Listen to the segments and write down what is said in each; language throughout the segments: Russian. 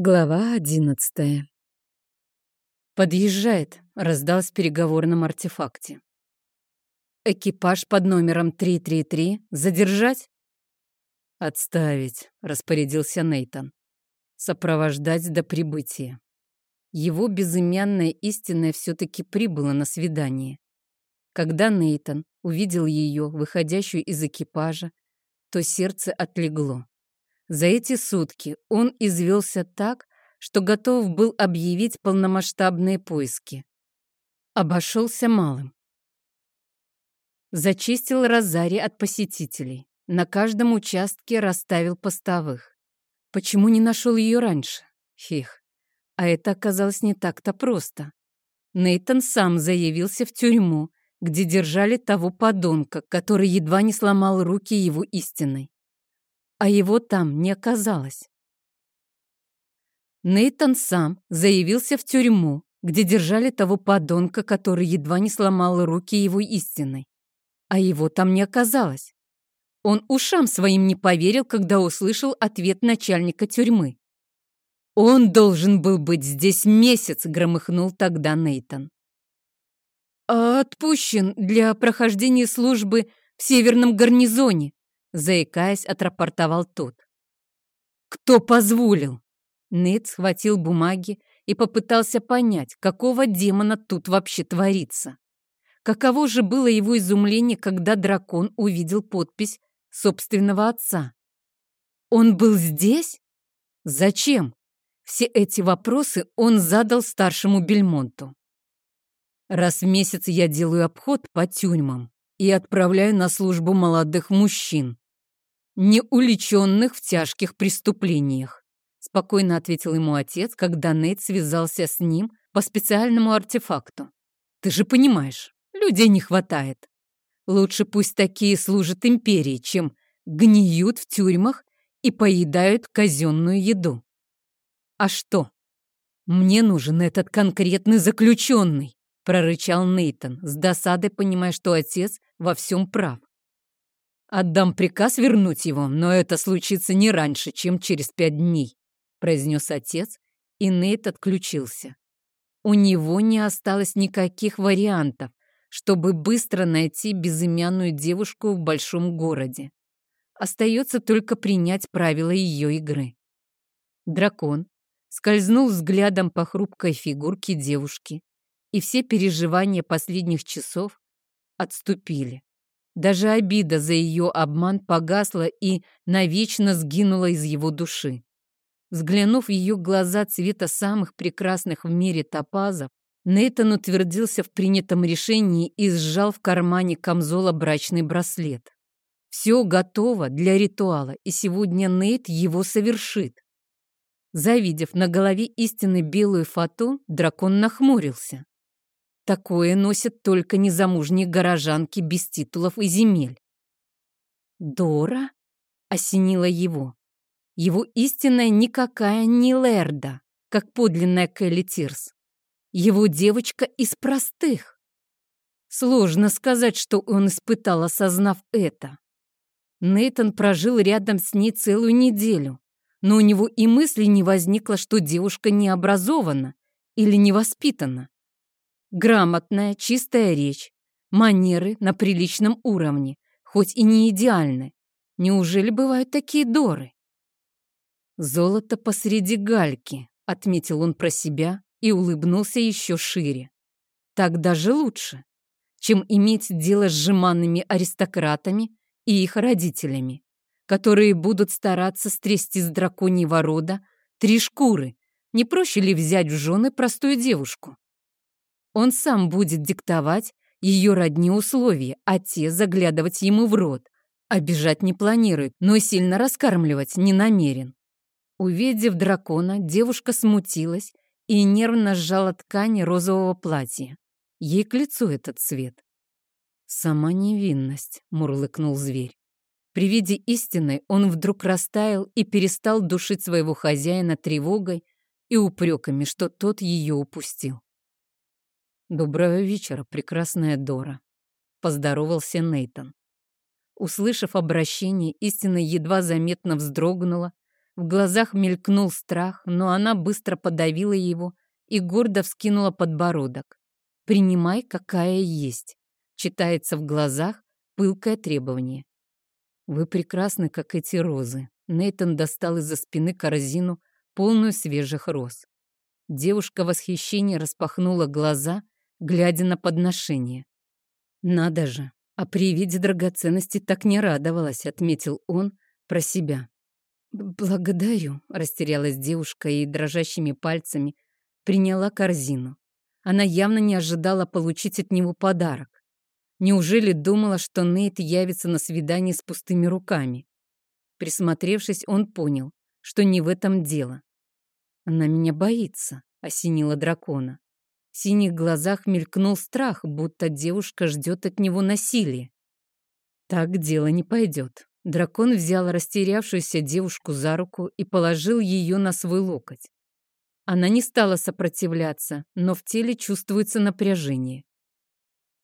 Глава одиннадцатая. «Подъезжает», — раздалось в переговорном артефакте. «Экипаж под номером 333 задержать?» «Отставить», — распорядился Нейтон. «Сопровождать до прибытия». Его безымянная истинная все-таки прибыла на свидание. Когда Нейтон увидел ее, выходящую из экипажа, то сердце отлегло. За эти сутки он извелся так, что готов был объявить полномасштабные поиски. Обошелся малым. Зачистил Розари от посетителей. На каждом участке расставил постовых. Почему не нашел ее раньше? Фих. А это оказалось не так-то просто. Нейтон сам заявился в тюрьму, где держали того подонка, который едва не сломал руки его истиной а его там не оказалось. Нейтан сам заявился в тюрьму, где держали того подонка, который едва не сломал руки его истиной. А его там не оказалось. Он ушам своим не поверил, когда услышал ответ начальника тюрьмы. «Он должен был быть здесь месяц», — громыхнул тогда Нейтан. «Отпущен для прохождения службы в северном гарнизоне», заикаясь, отрапортовал тот. «Кто позволил?» Нейт схватил бумаги и попытался понять, какого демона тут вообще творится. Каково же было его изумление, когда дракон увидел подпись собственного отца. «Он был здесь? Зачем?» Все эти вопросы он задал старшему Бельмонту. «Раз в месяц я делаю обход по тюрьмам и отправляю на службу молодых мужчин, не уличенных в тяжких преступлениях», спокойно ответил ему отец, когда Нейт связался с ним по специальному артефакту. «Ты же понимаешь, людей не хватает. Лучше пусть такие служат империи, чем гниют в тюрьмах и поедают казенную еду. А что? Мне нужен этот конкретный заключенный, прорычал Нейтон, с досадой понимая, что отец во всем прав. «Отдам приказ вернуть его, но это случится не раньше, чем через пять дней», произнес отец, и Нейт отключился. У него не осталось никаких вариантов, чтобы быстро найти безымянную девушку в большом городе. Остается только принять правила ее игры. Дракон скользнул взглядом по хрупкой фигурке девушки, и все переживания последних часов отступили. Даже обида за ее обман погасла и навечно сгинула из его души. Взглянув в ее глаза цвета самых прекрасных в мире топазов, Нейтан утвердился в принятом решении и сжал в кармане камзола брачный браслет. Все готово для ритуала, и сегодня Нейт его совершит. Завидев на голове истинно белую фату, дракон нахмурился. Такое носят только незамужние горожанки без титулов и земель. Дора осенила его. Его истинная никакая не Лерда, как подлинная Келли Тирс. Его девочка из простых. Сложно сказать, что он испытал, осознав это. Нейтон прожил рядом с ней целую неделю, но у него и мысли не возникло, что девушка не образована или не воспитана. Грамотная, чистая речь, манеры на приличном уровне, хоть и не идеальны. Неужели бывают такие доры? «Золото посреди гальки», — отметил он про себя и улыбнулся еще шире. «Так даже лучше, чем иметь дело с жеманными аристократами и их родителями, которые будут стараться стрясти с драконьего рода три шкуры. Не проще ли взять в жены простую девушку? Он сам будет диктовать ее родни условия, а те заглядывать ему в рот. Обижать не планирует, но сильно раскармливать не намерен. Увидев дракона, девушка смутилась и нервно сжала ткань розового платья. Ей к лицу этот цвет. «Сама невинность», — мурлыкнул зверь. При виде истины он вдруг растаял и перестал душить своего хозяина тревогой и упреками, что тот ее упустил. «Доброго вечера, прекрасная Дора», — поздоровался Нейтон. Услышав обращение, истина едва заметно вздрогнула, В глазах мелькнул страх, но она быстро подавила его и гордо вскинула подбородок. «Принимай, какая есть», читается в глазах пылкое требование. «Вы прекрасны, как эти розы». Нейтон достал из-за спины корзину, полную свежих роз. Девушка в восхищении распахнула глаза, глядя на подношение. «Надо же, а при виде драгоценности так не радовалась», — отметил он про себя. «Благодарю», — растерялась девушка и дрожащими пальцами приняла корзину. Она явно не ожидала получить от него подарок. Неужели думала, что Нейт явится на свидание с пустыми руками? Присмотревшись, он понял, что не в этом дело. «Она меня боится», — осенила дракона. В синих глазах мелькнул страх, будто девушка ждет от него насилия. Так дело не пойдет. Дракон взял растерявшуюся девушку за руку и положил ее на свой локоть. Она не стала сопротивляться, но в теле чувствуется напряжение.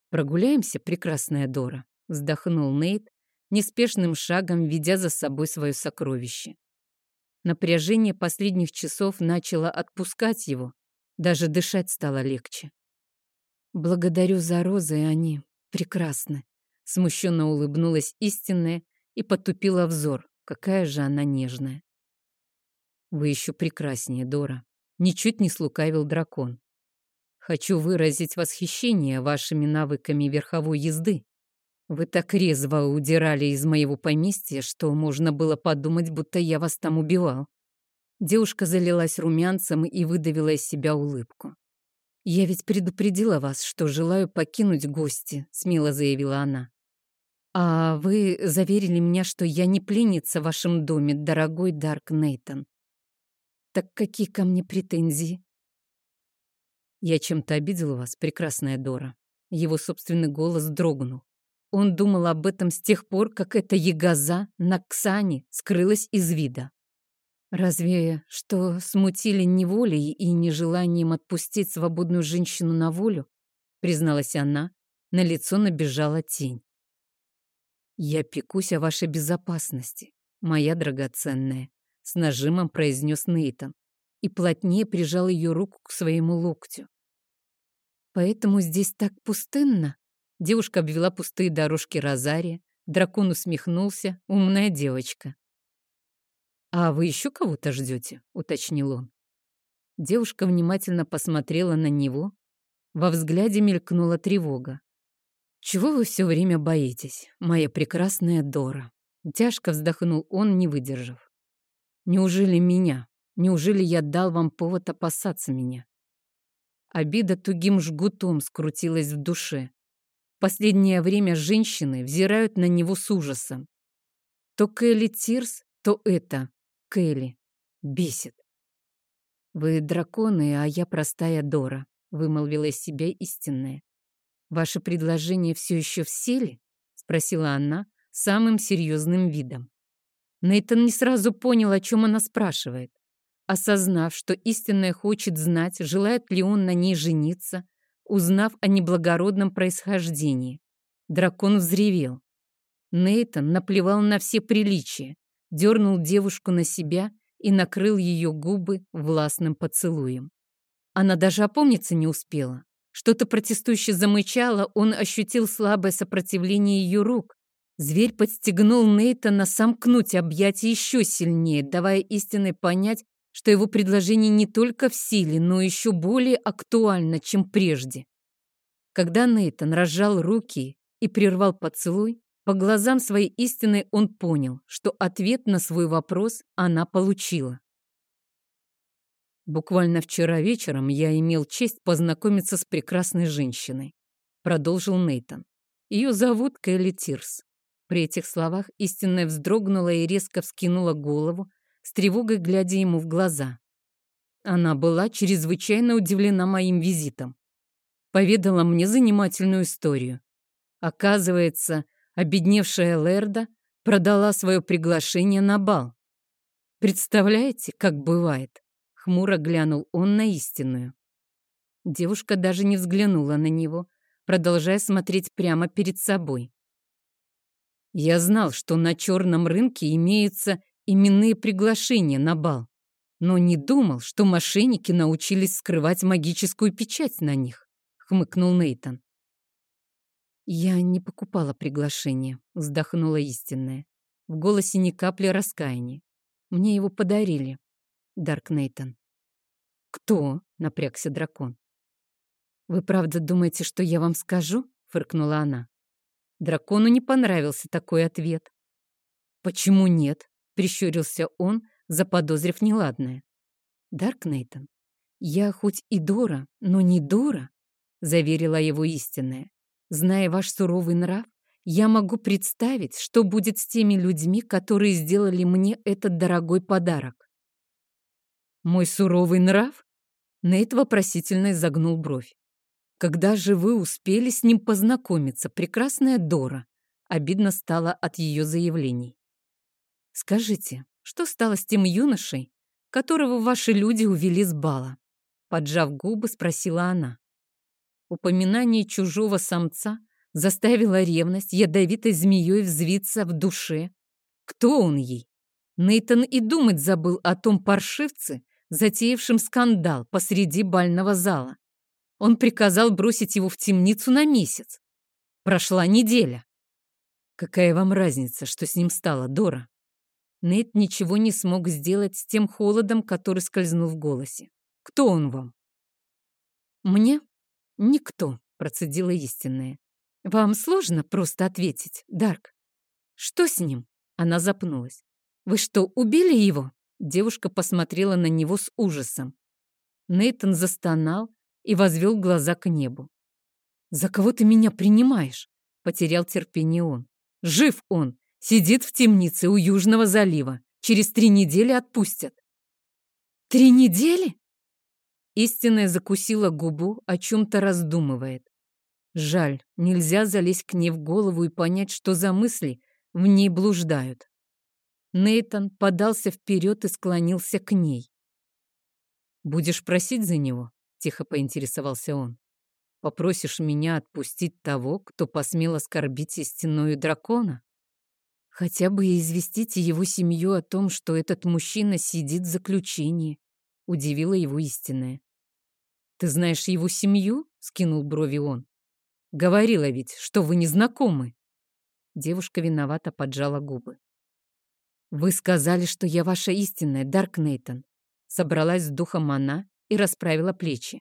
«Прогуляемся, прекрасная Дора», — вздохнул Нейт, неспешным шагом ведя за собой свое сокровище. Напряжение последних часов начало отпускать его, даже дышать стало легче. «Благодарю за розы, они прекрасны», — смущенно улыбнулась истинная и потупила взор. Какая же она нежная. «Вы еще прекраснее, Дора», — ничуть не слукавил дракон. Хочу выразить восхищение вашими навыками верховой езды. Вы так резво удирали из моего поместья, что можно было подумать, будто я вас там убивал. Девушка залилась румянцем и выдавила из себя улыбку. «Я ведь предупредила вас, что желаю покинуть гости», — смело заявила она. «А вы заверили меня, что я не пленница в вашем доме, дорогой Дарк Нейтон. Так какие ко мне претензии?» «Я чем-то обидел вас, прекрасная Дора». Его собственный голос дрогнул. Он думал об этом с тех пор, как эта ягоза на Ксане скрылась из вида. Разве что смутили неволей и нежеланием отпустить свободную женщину на волю, призналась она, на лицо набежала тень. «Я пекусь о вашей безопасности, моя драгоценная», — с нажимом произнес Нейтан и плотнее прижал ее руку к своему локтю. Поэтому здесь так пустынно. Девушка обвела пустые дорожки Розария. Дракон усмехнулся. Умная девочка. «А вы еще кого-то ждете?» — уточнил он. Девушка внимательно посмотрела на него. Во взгляде мелькнула тревога. «Чего вы все время боитесь, моя прекрасная Дора?» Тяжко вздохнул он, не выдержав. «Неужели меня? Неужели я дал вам повод опасаться меня?» Обида тугим жгутом скрутилась в душе. Последнее время женщины взирают на него с ужасом. То Келли Тирс, то это, Келли. Бесит. «Вы драконы, а я простая Дора», — вымолвила из себя истинная. «Ваше предложение все еще в силе?» — спросила она самым серьезным видом. Нейтан не сразу понял, о чем она спрашивает. Осознав, что истинная хочет знать, желает ли он на ней жениться, узнав о неблагородном происхождении, дракон взревел. Нейтан наплевал на все приличия, дернул девушку на себя и накрыл ее губы властным поцелуем. Она даже опомниться не успела. Что-то протестующе замычало, он ощутил слабое сопротивление ее рук. Зверь подстегнул Нейтана сомкнуть объятия еще сильнее, давая истинной понять, что его предложение не только в силе, но еще более актуально, чем прежде. Когда Нейтан разжал руки и прервал поцелуй, по глазам своей истины он понял, что ответ на свой вопрос она получила. «Буквально вчера вечером я имел честь познакомиться с прекрасной женщиной», продолжил Нейтан. «Ее зовут Келли Тирс». При этих словах истинная вздрогнула и резко вскинула голову, с тревогой глядя ему в глаза. Она была чрезвычайно удивлена моим визитом. Поведала мне занимательную историю. Оказывается, обедневшая Лерда продала свое приглашение на бал. Представляете, как бывает? Хмуро глянул он на истинную. Девушка даже не взглянула на него, продолжая смотреть прямо перед собой. Я знал, что на черном рынке имеются именные приглашения на бал, но не думал, что мошенники научились скрывать магическую печать на них, хмыкнул Нейтон. Я не покупала приглашение, вздохнула истинная. В голосе ни капли раскаяния. Мне его подарили. Дарк Нейтон. Кто? напрягся дракон. Вы правда думаете, что я вам скажу? фыркнула она. Дракону не понравился такой ответ. «Почему нет?» — прищурился он, заподозрив неладное. «Дарк Нейтон, я хоть и дура, но не дура», — заверила его истинная. «Зная ваш суровый нрав, я могу представить, что будет с теми людьми, которые сделали мне этот дорогой подарок». «Мой суровый нрав?» Нейт вопросительно изогнул бровь. «Когда же вы успели с ним познакомиться, прекрасная Дора?» Обидно стало от ее заявлений. «Скажите, что стало с тем юношей, которого ваши люди увели с бала?» Поджав губы, спросила она. Упоминание чужого самца заставило ревность ядовитой змеей взвиться в душе. Кто он ей? Нейтон и думать забыл о том паршивце, затеявшем скандал посреди бального зала. Он приказал бросить его в темницу на месяц. Прошла неделя. Какая вам разница, что с ним стало, Дора? Нейт ничего не смог сделать с тем холодом, который скользнул в голосе. «Кто он вам?» «Мне? Никто», — процедила истинная. «Вам сложно просто ответить, Дарк? Что с ним?» Она запнулась. «Вы что, убили его?» Девушка посмотрела на него с ужасом. Нейтон застонал и возвел глаза к небу. «За кого ты меня принимаешь?» Потерял терпение он. «Жив он! Сидит в темнице у Южного залива. Через три недели отпустят. Три недели? Истинная закусила губу, о чем-то раздумывает. Жаль, нельзя залезть к ней в голову и понять, что за мысли в ней блуждают. Нейтон подался вперед и склонился к ней. «Будешь просить за него?» — тихо поинтересовался он. «Попросишь меня отпустить того, кто посмел оскорбить истинную дракона?» Хотя бы известите его семью о том, что этот мужчина сидит в заключении. Удивила его истинная. «Ты знаешь его семью?» — скинул брови он. «Говорила ведь, что вы не знакомы». Девушка виновато поджала губы. «Вы сказали, что я ваша истинная, Дарк Нейтон». Собралась с духом она и расправила плечи.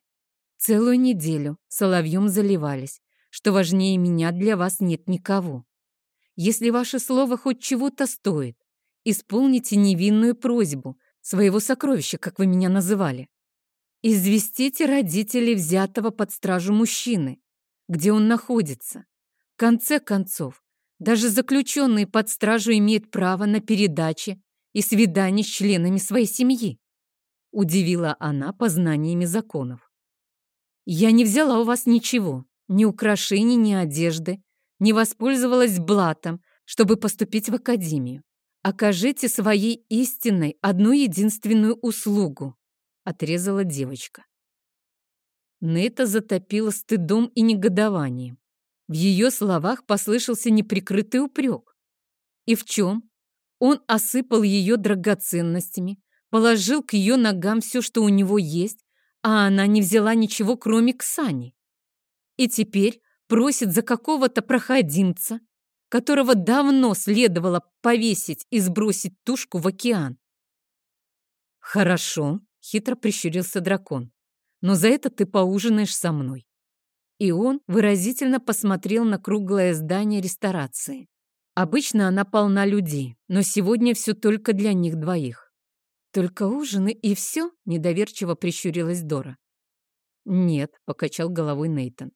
«Целую неделю соловьем заливались, что важнее меня для вас нет никого. Если ваше слово хоть чего-то стоит, исполните невинную просьбу своего сокровища, как вы меня называли. Известите родителей взятого под стражу мужчины, где он находится. В конце концов, даже заключенный под стражу имеет право на передачи и свидания с членами своей семьи. Удивила она познаниями законов. Я не взяла у вас ничего, ни украшений, ни одежды, не воспользовалась блатом, чтобы поступить в академию. Окажите своей истинной одну единственную услугу, отрезала девочка. Нета затопила стыдом и негодованием. В ее словах послышался неприкрытый упрек. И в чем? Он осыпал ее драгоценностями, положил к ее ногам все, что у него есть, а она не взяла ничего, кроме Ксани. И теперь просит за какого-то проходимца, которого давно следовало повесить и сбросить тушку в океан. «Хорошо», — хитро прищурился дракон, «но за это ты поужинаешь со мной». И он выразительно посмотрел на круглое здание ресторации. Обычно она полна людей, но сегодня все только для них двоих. «Только ужины и все?» — недоверчиво прищурилась Дора. «Нет», — покачал головой Нейтон.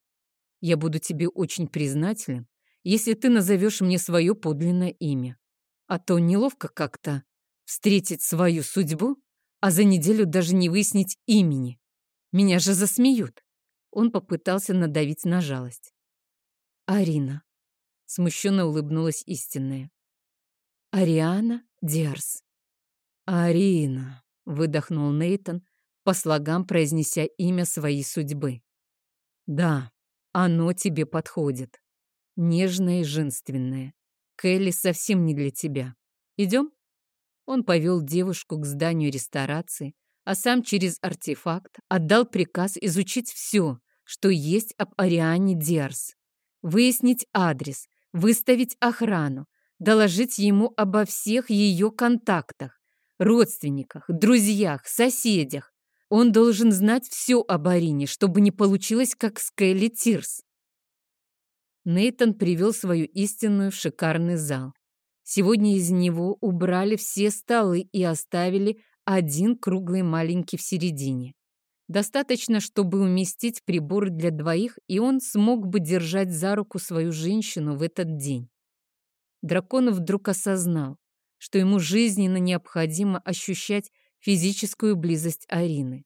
Я буду тебе очень признателен, если ты назовешь мне свое подлинное имя. А то неловко как-то встретить свою судьбу, а за неделю даже не выяснить имени. Меня же засмеют. Он попытался надавить на жалость. Арина. Смущенно улыбнулась истинная. Ариана Диарс. Арина, выдохнул Нейтон, по слогам произнеся имя своей судьбы. Да, оно тебе подходит. Нежное и женственное. Келли совсем не для тебя. Идем? Он повел девушку к зданию ресторации, а сам через артефакт отдал приказ изучить все, что есть об Ариане Диарс, выяснить адрес, выставить охрану, доложить ему обо всех ее контактах, родственниках, друзьях, соседях. Он должен знать все об Арине, чтобы не получилось, как с Келли Тирс. Нейтон привел свою истинную в шикарный зал. Сегодня из него убрали все столы и оставили один круглый маленький в середине. Достаточно, чтобы уместить приборы для двоих, и он смог бы держать за руку свою женщину в этот день. Дракон вдруг осознал, что ему жизненно необходимо ощущать физическую близость Арины.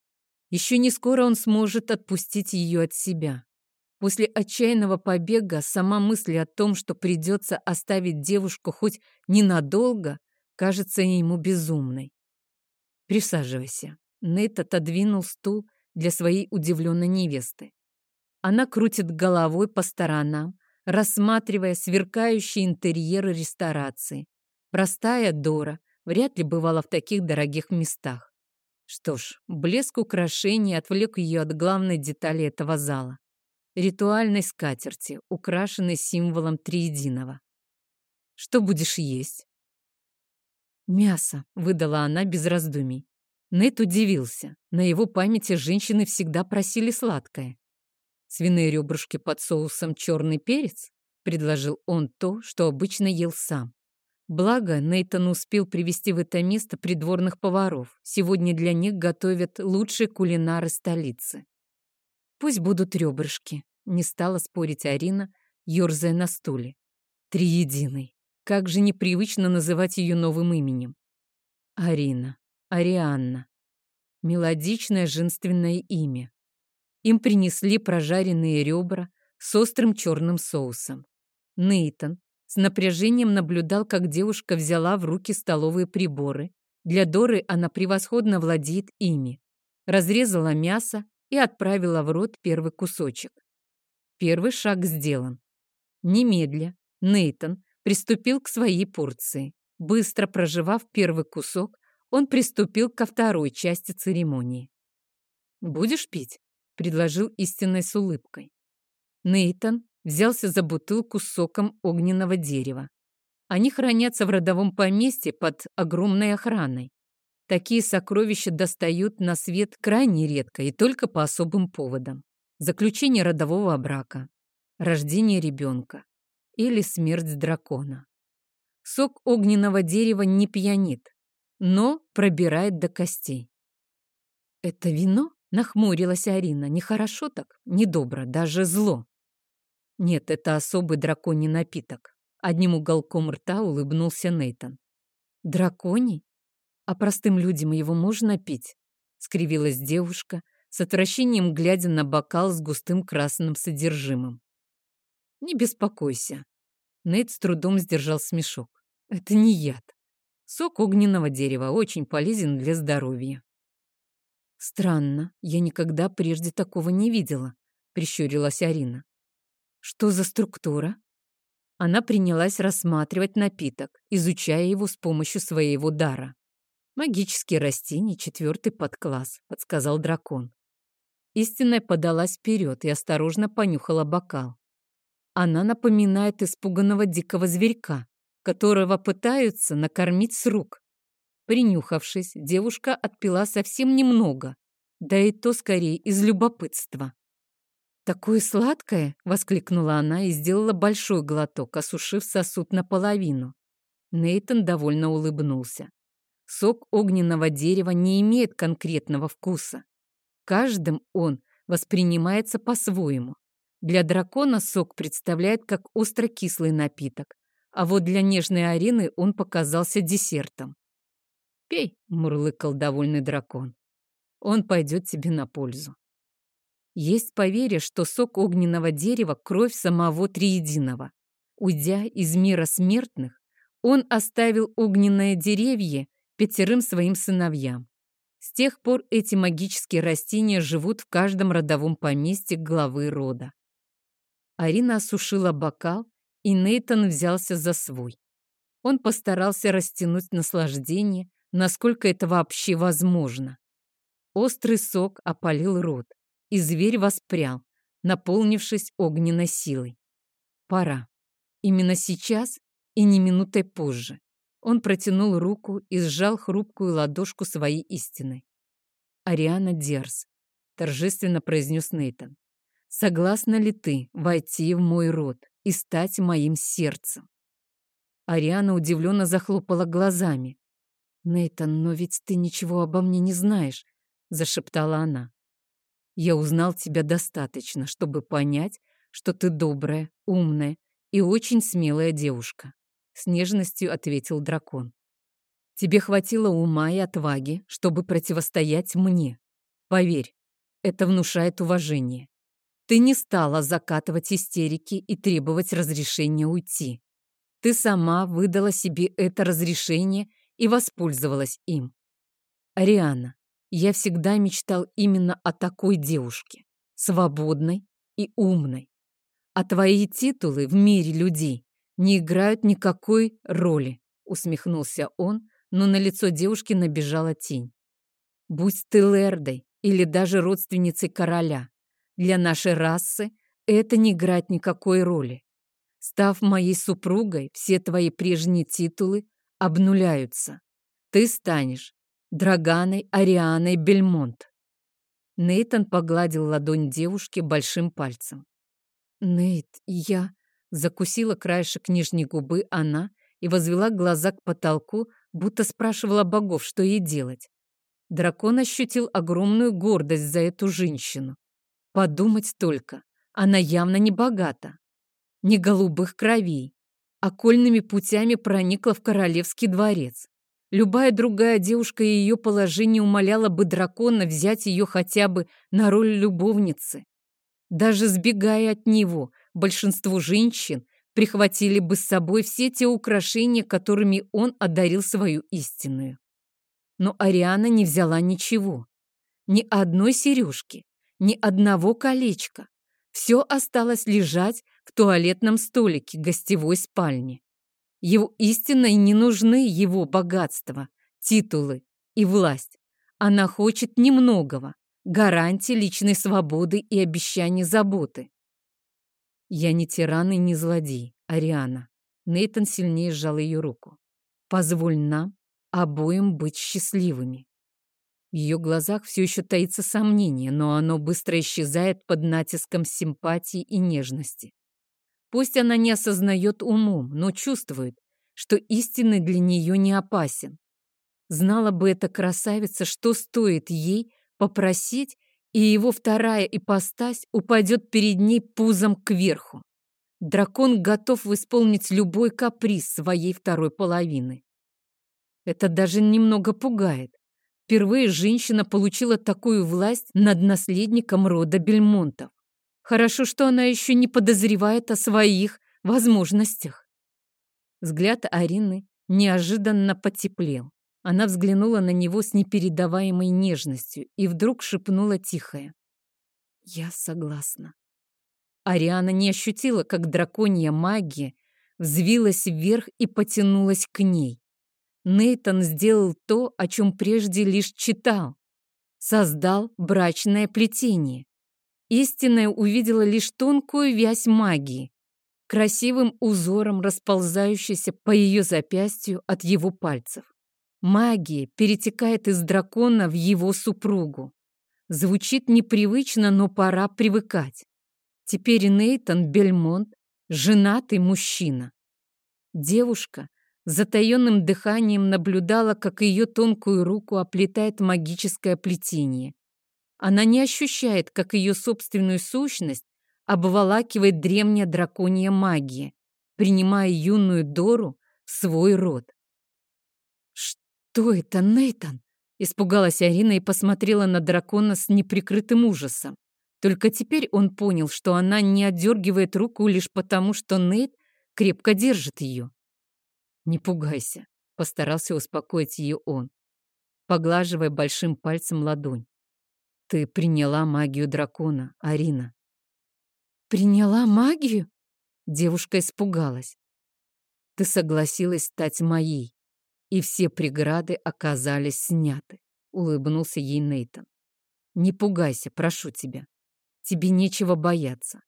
Еще не скоро он сможет отпустить ее от себя. После отчаянного побега сама мысль о том, что придется оставить девушку хоть ненадолго, кажется ему безумной. «Присаживайся». Нейт отодвинул стул для своей удивленной невесты. Она крутит головой по сторонам, рассматривая сверкающие интерьеры ресторации. Простая Дора вряд ли бывала в таких дорогих местах. Что ж, блеск украшений отвлек ее от главной детали этого зала ритуальной скатерти, украшенной символом триединого. «Что будешь есть?» «Мясо», — выдала она без раздумий. Нет удивился. На его памяти женщины всегда просили сладкое. «Свиные ребрышки под соусом черный перец?» — предложил он то, что обычно ел сам. Благо, Нейтан успел привести в это место придворных поваров. Сегодня для них готовят лучшие кулинары столицы. Пусть будут ребрышки. Не стала спорить Арина, ерзая на стуле. Триединый. Как же непривычно называть ее новым именем. Арина. Арианна. Мелодичное женственное имя. Им принесли прожаренные ребра с острым черным соусом. Нейтон с напряжением наблюдал, как девушка взяла в руки столовые приборы. Для Доры она превосходно владеет ими. Разрезала мясо и отправила в рот первый кусочек. Первый шаг сделан. Немедля Нейтон приступил к своей порции. Быстро проживав первый кусок, он приступил ко второй части церемонии. «Будешь пить?» — предложил истинной с улыбкой. Нейтон взялся за бутылку с соком огненного дерева. Они хранятся в родовом поместье под огромной охраной. Такие сокровища достают на свет крайне редко и только по особым поводам. Заключение родового брака, рождение ребенка или смерть дракона. Сок огненного дерева не пьянит, но пробирает до костей. «Это вино?» — нахмурилась Арина. «Нехорошо так, недобро, даже зло». «Нет, это особый драконий напиток», — одним уголком рта улыбнулся Нейтон. «Драконий? А простым людям его можно пить?» — скривилась девушка, с отвращением глядя на бокал с густым красным содержимым. «Не беспокойся». Нейт с трудом сдержал смешок. «Это не яд. Сок огненного дерева очень полезен для здоровья». «Странно, я никогда прежде такого не видела», — прищурилась Арина. «Что за структура?» Она принялась рассматривать напиток, изучая его с помощью своего дара. «Магические растения, четвертый подкласс», — подсказал дракон. Истинная подалась вперед и осторожно понюхала бокал. Она напоминает испуганного дикого зверька, которого пытаются накормить с рук. Принюхавшись, девушка отпила совсем немного, да и то скорее из любопытства. «Такое сладкое!» — воскликнула она и сделала большой глоток, осушив сосуд наполовину. Нейтон довольно улыбнулся. Сок огненного дерева не имеет конкретного вкуса. Каждым он воспринимается по-своему. Для дракона сок представляет как остро-кислый напиток, а вот для нежной арены он показался десертом. «Пей», — мурлыкал довольный дракон. «Он пойдет тебе на пользу». Есть поверье, что сок огненного дерева — кровь самого Триединого. Уйдя из мира смертных, он оставил огненное деревье пятерым своим сыновьям. С тех пор эти магические растения живут в каждом родовом поместье главы рода. Арина осушила бокал, и Нейтон взялся за свой. Он постарался растянуть наслаждение, насколько это вообще возможно. Острый сок опалил рот, и зверь воспрял, наполнившись огненной силой. Пора. Именно сейчас и не минутой позже. Он протянул руку и сжал хрупкую ладошку своей истины. «Ариана Дерс», — торжественно произнес Нейтан. «Согласна ли ты войти в мой род и стать моим сердцем?» Ариана удивленно захлопала глазами. «Нейтан, но ведь ты ничего обо мне не знаешь», — зашептала она. «Я узнал тебя достаточно, чтобы понять, что ты добрая, умная и очень смелая девушка», — с нежностью ответил дракон. «Тебе хватило ума и отваги, чтобы противостоять мне. Поверь, это внушает уважение. Ты не стала закатывать истерики и требовать разрешения уйти. Ты сама выдала себе это разрешение и воспользовалась им. Ариана, я всегда мечтал именно о такой девушке, свободной и умной. А твои титулы в мире людей не играют никакой роли, усмехнулся он, но на лицо девушки набежала тень. Будь ты Лердой или даже родственницей короля, для нашей расы это не играет никакой роли. Став моей супругой, все твои прежние титулы обнуляются. Ты станешь Драганой Арианой Бельмонт. Нейтан погладил ладонь девушки большим пальцем. Нейт, я... Закусила краешек нижней губы она и возвела глаза к потолку, будто спрашивала богов, что ей делать. Дракон ощутил огромную гордость за эту женщину. Подумать только, она явно не богата, не голубых кровей, окольными путями проникла в королевский дворец. Любая другая девушка и ее положение умоляла бы дракона взять ее хотя бы на роль любовницы. Даже сбегая от него, большинство женщин прихватили бы с собой все те украшения, которыми он одарил свою истинную. Но Ариана не взяла ничего. Ни одной сережки, ни одного колечка. Все осталось лежать в туалетном столике гостевой спальни. Его истинной не нужны его богатства, титулы и власть. Она хочет немногого, гарантии личной свободы и обещаний заботы. Я не тиран и не злодей, Ариана. Нейтан сильнее сжал ее руку. Позволь нам обоим быть счастливыми. В ее глазах все еще таится сомнение, но оно быстро исчезает под натиском симпатии и нежности. Пусть она не осознает умом, но чувствует, что истинный для нее не опасен. Знала бы эта красавица, что стоит ей попросить, и его вторая ипостась упадет перед ней пузом кверху. Дракон готов исполнить любой каприз своей второй половины. Это даже немного пугает. Впервые женщина получила такую власть над наследником рода Бельмонтов. Хорошо, что она еще не подозревает о своих возможностях. Взгляд Арины неожиданно потеплел. Она взглянула на него с непередаваемой нежностью и вдруг шепнула тихое. «Я согласна». Ариана не ощутила, как драконья магия взвилась вверх и потянулась к ней. Нейтон сделал то, о чем прежде лишь читал. Создал брачное плетение. Истинная увидела лишь тонкую вязь магии, красивым узором расползающейся по ее запястью от его пальцев. Магия перетекает из дракона в его супругу. Звучит непривычно, но пора привыкать. Теперь Нейтон Бельмонт – женатый мужчина. Девушка, затаенным дыханием наблюдала, как ее тонкую руку оплетает магическое плетение. Она не ощущает, как ее собственную сущность обволакивает древняя драконья магия, принимая юную Дору в свой род. «Что это, Нейтан?» Испугалась Арина и посмотрела на дракона с неприкрытым ужасом. Только теперь он понял, что она не отдергивает руку лишь потому, что Нейт крепко держит ее. «Не пугайся», — постарался успокоить ее он, поглаживая большим пальцем ладонь. «Ты приняла магию дракона, Арина». «Приняла магию?» Девушка испугалась. ты согласилась стать моей, и все преграды оказались сняты», — улыбнулся ей Нейтон. «Не пугайся, прошу тебя. Тебе нечего бояться.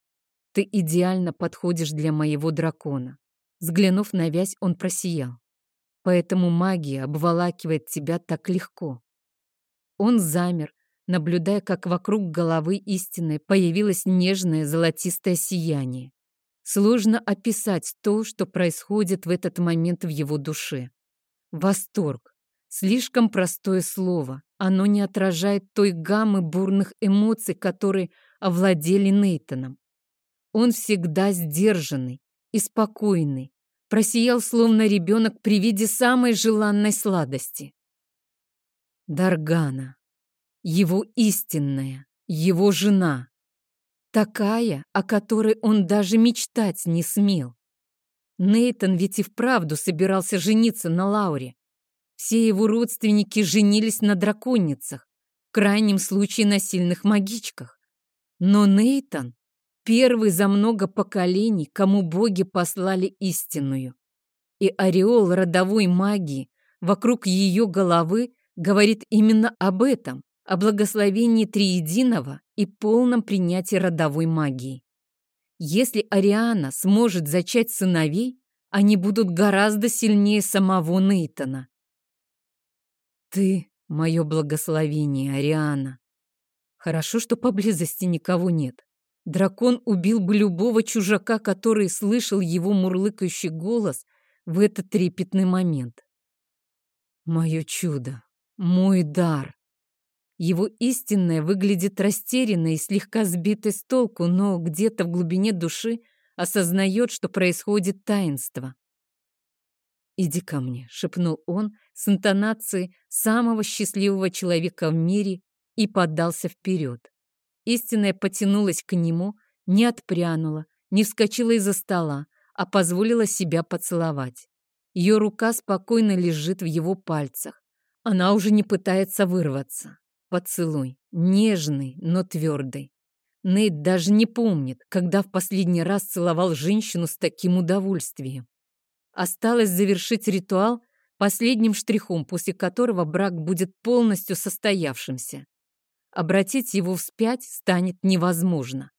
Ты идеально подходишь для моего дракона». Взглянув на вязь, он просиял. «Поэтому магия обволакивает тебя так легко». Он замер, наблюдая, как вокруг головы истины появилось нежное золотистое сияние. Сложно описать то, что происходит в этот момент в его душе. Восторг. Слишком простое слово. Оно не отражает той гаммы бурных эмоций, которые овладели Нейтоном. Он всегда сдержанный и спокойный, просиял словно ребенок при виде самой желанной сладости. Даргана. Его истинная, его жена. Такая, о которой он даже мечтать не смел. Нейтон ведь и вправду собирался жениться на Лауре. Все его родственники женились на драконницах, в крайнем случае на сильных магичках. Но Нейтон — первый за много поколений, кому боги послали истинную. И ореол родовой магии вокруг ее головы говорит именно об этом о благословении Триединого и полном принятии родовой магии. Если Ариана сможет зачать сыновей, они будут гораздо сильнее самого Нейтона. Ты — мое благословение, Ариана. Хорошо, что поблизости никого нет. Дракон убил бы любого чужака, который слышал его мурлыкающий голос в этот трепетный момент. Мое чудо, мой дар. Его истинное выглядит растерянной и слегка сбитой с толку, но где-то в глубине души осознает, что происходит таинство. «Иди ко мне», — шепнул он с интонацией самого счастливого человека в мире и поддался вперед. Истинная потянулась к нему, не отпрянула, не вскочила из-за стола, а позволила себя поцеловать. Ее рука спокойно лежит в его пальцах. Она уже не пытается вырваться. Поцелуй. Нежный, но твердый. Нейт даже не помнит, когда в последний раз целовал женщину с таким удовольствием. Осталось завершить ритуал последним штрихом, после которого брак будет полностью состоявшимся. Обратить его вспять станет невозможно.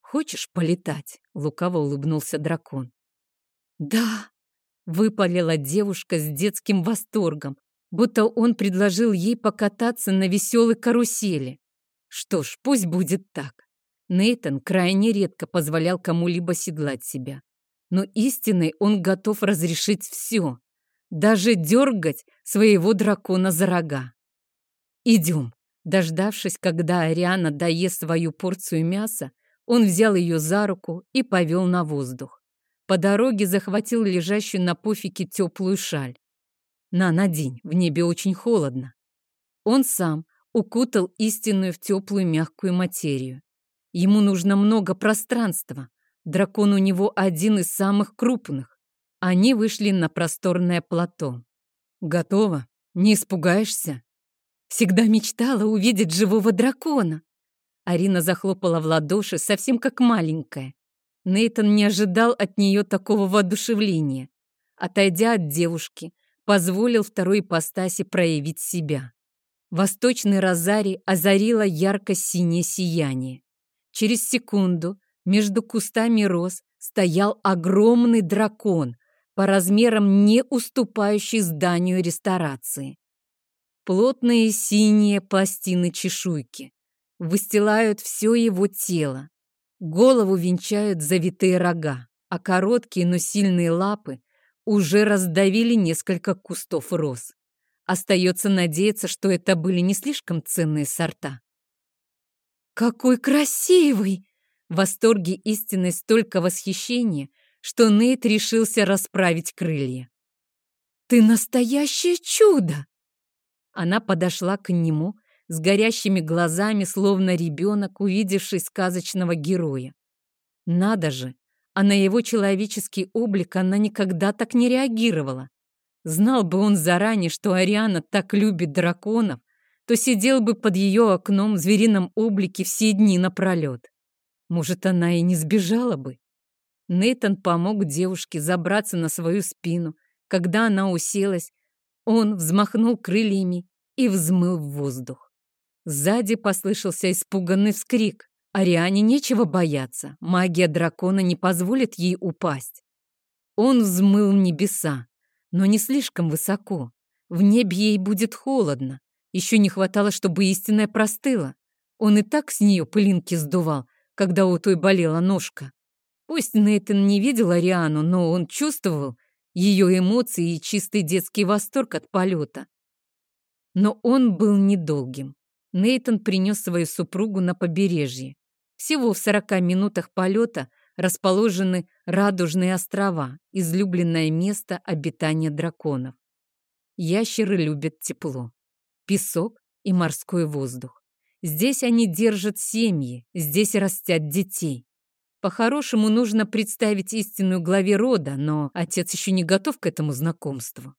«Хочешь полетать?» — лукаво улыбнулся дракон. «Да!» — выпалила девушка с детским восторгом, будто он предложил ей покататься на веселой карусели. Что ж, пусть будет так. Нейтон крайне редко позволял кому-либо седлать себя. Но истинной он готов разрешить все, даже дергать своего дракона за рога. «Идем». Дождавшись, когда Ариана доест свою порцию мяса, он взял ее за руку и повел на воздух. По дороге захватил лежащую на пуфике теплую шаль. На, надень, в небе очень холодно. Он сам укутал истинную в теплую мягкую материю. Ему нужно много пространства. Дракон у него один из самых крупных. Они вышли на просторное плато. Готово? Не испугаешься? Всегда мечтала увидеть живого дракона. Арина захлопала в ладоши, совсем как маленькая. Нейтон не ожидал от нее такого воодушевления. Отойдя от девушки, позволил второй ипостаси проявить себя. Восточный розарий озарило ярко-синее сияние. Через секунду между кустами роз стоял огромный дракон, по размерам не уступающий зданию ресторации. Плотные синие пластины чешуйки выстилают все его тело. Голову венчают завитые рога, а короткие, но сильные лапы уже раздавили несколько кустов роз. Остается надеяться, что это были не слишком ценные сорта. «Какой красивый!» В восторге истины столько восхищения, что Нейт решился расправить крылья. «Ты настоящее чудо!» Она подошла к нему с горящими глазами, словно ребенок, увидевший сказочного героя. Надо же, а на его человеческий облик она никогда так не реагировала. Знал бы он заранее, что Ариана так любит драконов, то сидел бы под ее окном в зверином облике все дни напролет. Может, она и не сбежала бы. Нейтан помог девушке забраться на свою спину. Когда она уселась, он взмахнул крыльями и взмыл в воздух. Сзади послышался испуганный вскрик. Ариане нечего бояться, магия дракона не позволит ей упасть. Он взмыл небеса, но не слишком высоко. В небе ей будет холодно. Еще не хватало, чтобы истинная простыла. Он и так с нее пылинки сдувал, когда у той болела ножка. Пусть Нейтан не видел Ариану, но он чувствовал ее эмоции и чистый детский восторг от полета. Но он был недолгим. Нейтан принес свою супругу на побережье. Всего в 40 минутах полета расположены Радужные острова, излюбленное место обитания драконов. Ящеры любят тепло, песок и морской воздух. Здесь они держат семьи, здесь растят детей. По-хорошему нужно представить истинную главе рода, но отец еще не готов к этому знакомству.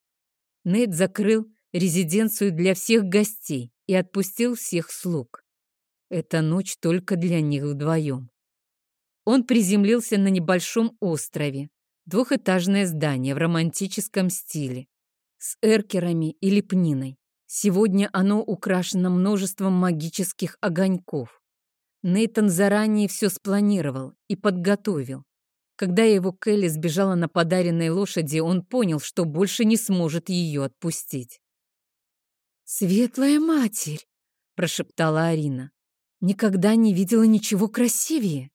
Нейт закрыл резиденцию для всех гостей и отпустил всех слуг. Эта ночь только для них вдвоем. Он приземлился на небольшом острове. Двухэтажное здание в романтическом стиле. С эркерами и лепниной. Сегодня оно украшено множеством магических огоньков. Нейтон заранее все спланировал и подготовил. Когда его Келли сбежала на подаренной лошади, он понял, что больше не сможет ее отпустить. «Светлая матерь!» – прошептала Арина. Никогда не видела ничего красивее.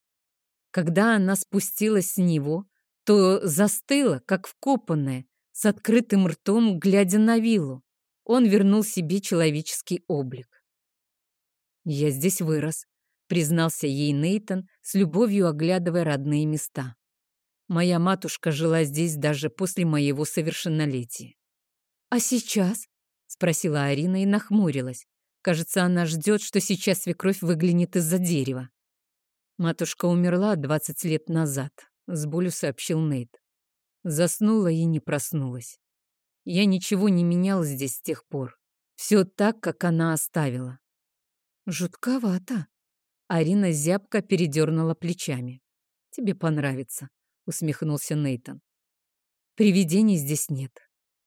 Когда она спустилась с него, то застыла, как вкопанная, с открытым ртом, глядя на виллу. Он вернул себе человеческий облик. «Я здесь вырос», — признался ей Нейтон, с любовью оглядывая родные места. «Моя матушка жила здесь даже после моего совершеннолетия». «А сейчас?» — спросила Арина и нахмурилась. Кажется, она ждет, что сейчас свекровь выглянет из-за дерева. Матушка умерла 20 лет назад, с болью сообщил Нейт. Заснула и не проснулась. Я ничего не менял здесь с тех пор. Все так, как она оставила. Жутковато. Арина зябко передернула плечами. Тебе понравится, усмехнулся Нейтон. Привидений здесь нет.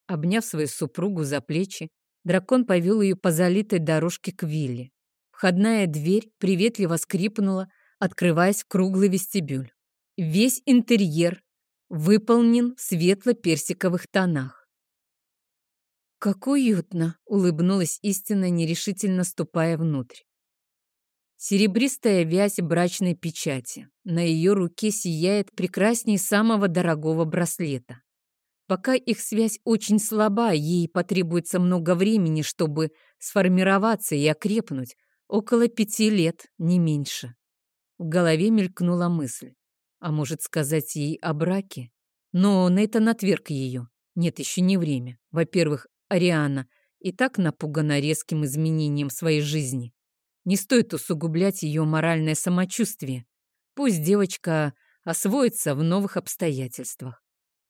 Обняв свою супругу за плечи, Дракон повел ее по залитой дорожке к вилле. Входная дверь приветливо скрипнула, открываясь в круглый вестибюль. Весь интерьер выполнен в светло-персиковых тонах. «Как уютно!» — улыбнулась истина, нерешительно ступая внутрь. Серебристая вязь брачной печати. На ее руке сияет прекрасней самого дорогого браслета. Пока их связь очень слаба, ей потребуется много времени, чтобы сформироваться и окрепнуть. Около пяти лет, не меньше. В голове мелькнула мысль. А может сказать ей о браке? Но Нейтан отверг ее. Нет, еще не время. Во-первых, Ариана и так напугана резким изменением своей жизни. Не стоит усугублять ее моральное самочувствие. Пусть девочка освоится в новых обстоятельствах.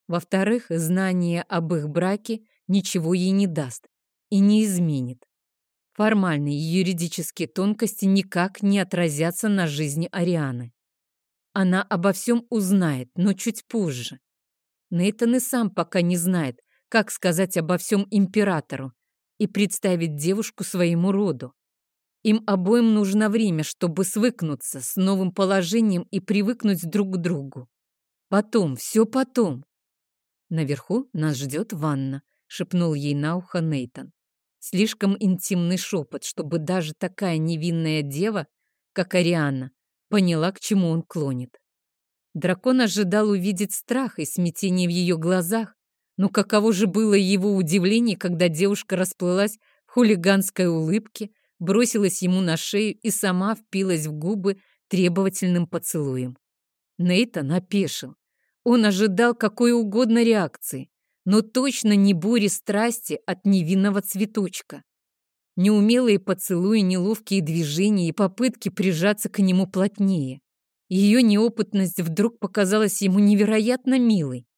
Во-вторых, знание об их браке ничего ей не даст и не изменит. Формальные юридические тонкости никак не отразятся на жизни Арианы. Она обо всем узнает, но чуть позже. Нейтан и сам пока не знает, как сказать обо всем императору и представить девушку своему роду. Им обоим нужно время, чтобы свыкнуться с новым положением и привыкнуть друг к другу. Потом, все потом. «Наверху нас ждет ванна», — шепнул ей на ухо Нейтан. Слишком интимный шепот, чтобы даже такая невинная дева, как Ариана, поняла, к чему он клонит. Дракон ожидал увидеть страх и смятение в ее глазах, но каково же было его удивление, когда девушка расплылась в хулиганской улыбке, бросилась ему на шею и сама впилась в губы требовательным поцелуем. Нейтан опешил. Он ожидал какой угодно реакции, но точно не бури страсти от невинного цветочка. Неумелые поцелуи, неловкие движения и попытки прижаться к нему плотнее. Ее неопытность вдруг показалась ему невероятно милой.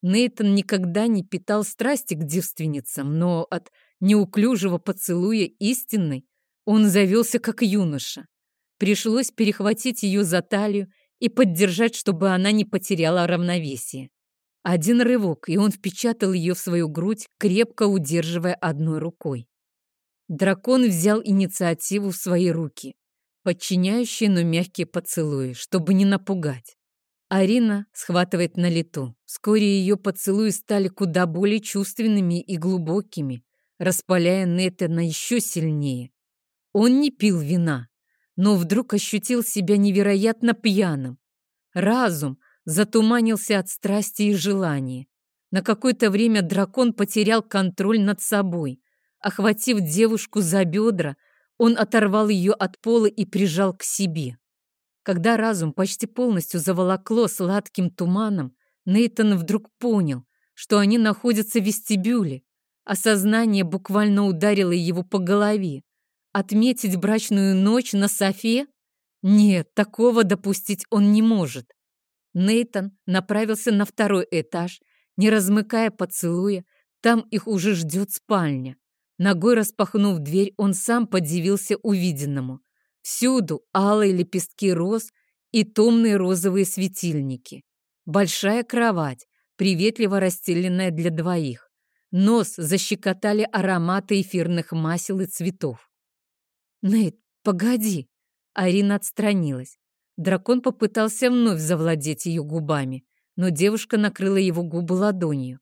Нейтон никогда не питал страсти к девственницам, но от неуклюжего поцелуя истинной он завелся как юноша. Пришлось перехватить ее за талию и поддержать, чтобы она не потеряла равновесие. Один рывок, и он впечатал ее в свою грудь, крепко удерживая одной рукой. Дракон взял инициативу в свои руки, подчиняющие, но мягкие поцелуи, чтобы не напугать. Арина схватывает на лету. Вскоре ее поцелуи стали куда более чувственными и глубокими, распаляя Нетана еще сильнее. Он не пил вина, но вдруг ощутил себя невероятно пьяным. Разум затуманился от страсти и желания. На какое-то время дракон потерял контроль над собой. Охватив девушку за бедра, он оторвал ее от пола и прижал к себе. Когда разум почти полностью заволокло сладким туманом, Нейтан вдруг понял, что они находятся в вестибюле. Осознание буквально ударило его по голове. Отметить брачную ночь на софе? Нет, такого допустить он не может. Нейтан направился на второй этаж, не размыкая поцелуя, там их уже ждет спальня. Ногой распахнув дверь, он сам подивился увиденному. Всюду алые лепестки роз и томные розовые светильники. Большая кровать, приветливо расстеленная для двоих. Нос защекотали ароматы эфирных масел и цветов. «Нейт, погоди!» Арина отстранилась. Дракон попытался вновь завладеть ее губами, но девушка накрыла его губы ладонью.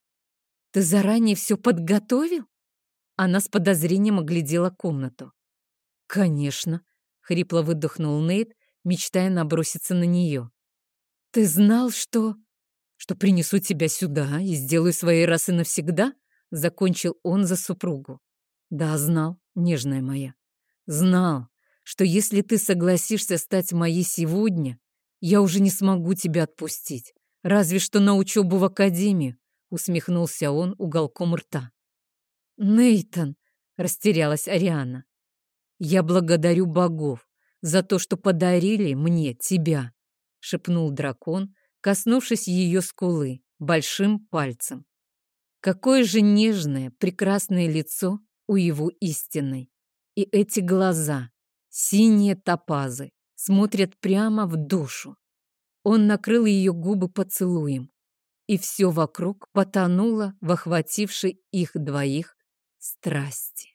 «Ты заранее все подготовил?» Она с подозрением оглядела комнату. «Конечно», — хрипло выдохнул Нейт, мечтая наброситься на нее. «Ты знал, что...» «Что принесу тебя сюда и сделаю своей раз и навсегда?» — закончил он за супругу. «Да, знал, нежная моя. Знал, что если ты согласишься стать моей сегодня, я уже не смогу тебя отпустить, разве что на учебу в академию», — усмехнулся он уголком рта. «Нейтан!» — растерялась Ариана. «Я благодарю богов за то, что подарили мне тебя», — шепнул дракон, коснувшись ее скулы большим пальцем. Какое же нежное, прекрасное лицо у его истинной. И эти глаза, синие топазы, смотрят прямо в душу. Он накрыл ее губы поцелуем, и все вокруг потонуло в охватившей их двоих страсти.